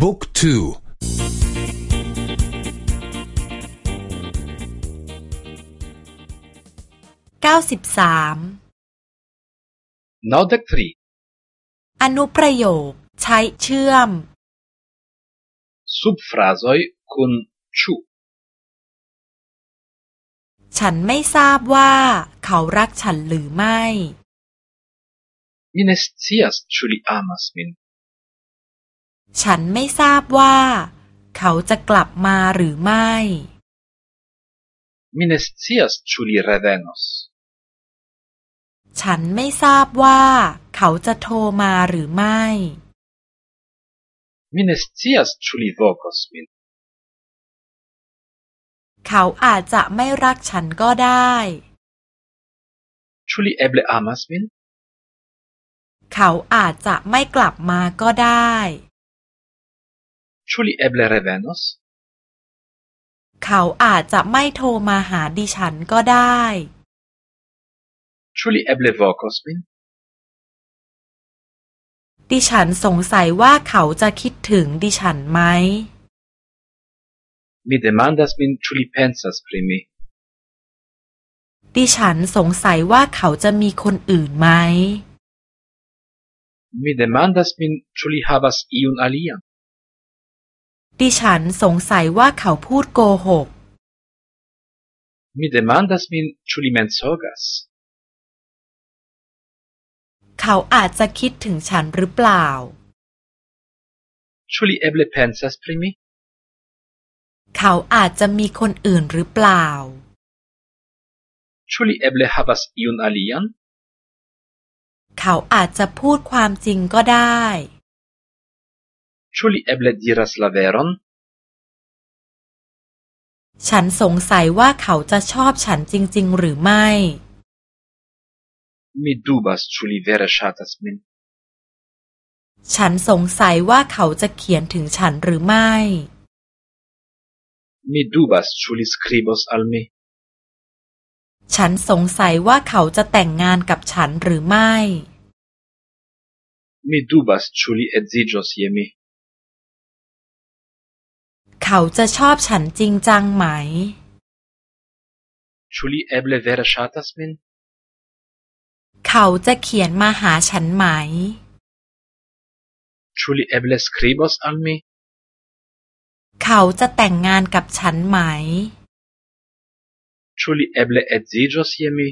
บุ๊กทูเก้าสิบสามนอเด็กทรีอนุประโยคใช้เชื่อม subfrazoj kun ĉu ฉันไม่ทราบว่าเขารักฉันหรือไม่ Mi ne scias ĉu li amas min ฉันไม่ทราบว่า เขาจะกลับมาหรือไม่ Mi ne scias ĉu li revenos ฉันไม่ทราบว่า เขาจะโทรมาหรือไม่ Mi ne scias ĉu li vokos min เขาอาจจะไม่รักฉันก็ได้ Ĉu li eble amas min เขาอาจจะไม่กลับมาก็ได้ Ĉu li eble revenos เขาอาจจะไม่โทรมาหาดิฉันก็ได้ Ĉu li eble vokos min ดิฉันสงสัยว่าเขาจะคิดถึงดิฉันไหม Mi demandas min ĉu li pensas pri mi ดิฉันสงสัยว่าเขาจะมีคนอื่นไหม Mi demandas min ĉu li havas iun alian ดิฉันสงสัยว่าเขาพูดโกหก Mi demandas min ĉu li mensogas เขาอาจจะคิดถึงฉันหรือเปล่า Ĉu li eble pensas pri mi เขาอาจจะมีคนอื่นหรือเปล่า Ĉu li eble havas iun alian เขาอาจจะพูดความจริงก็ได้ Ĉu li eble diras la veron ฉันสงสัยว่าเขาจะชอบฉันจริง ๆ หรือไม่ Mi dubas ĉu li vere ŝatas min ฉันสงสัยว่าเขาจะเขียนถึงฉันหรือไม่ Mi dubas ĉu li skribos al mi ฉันสงสัยว่าเขาจะแต่งงานกับฉันหรือไม่ Mi dubas ĉu li edziĝos je mi เขาจะชอบฉันจริงจังไหม Ĉu li eble vere ŝatas min เขาจะเขียนมาหาฉันไหม Ĉu li eble skribos al mi เขาจะแต่งงานกับฉันไหม Ĉu li eble edziĝos je mi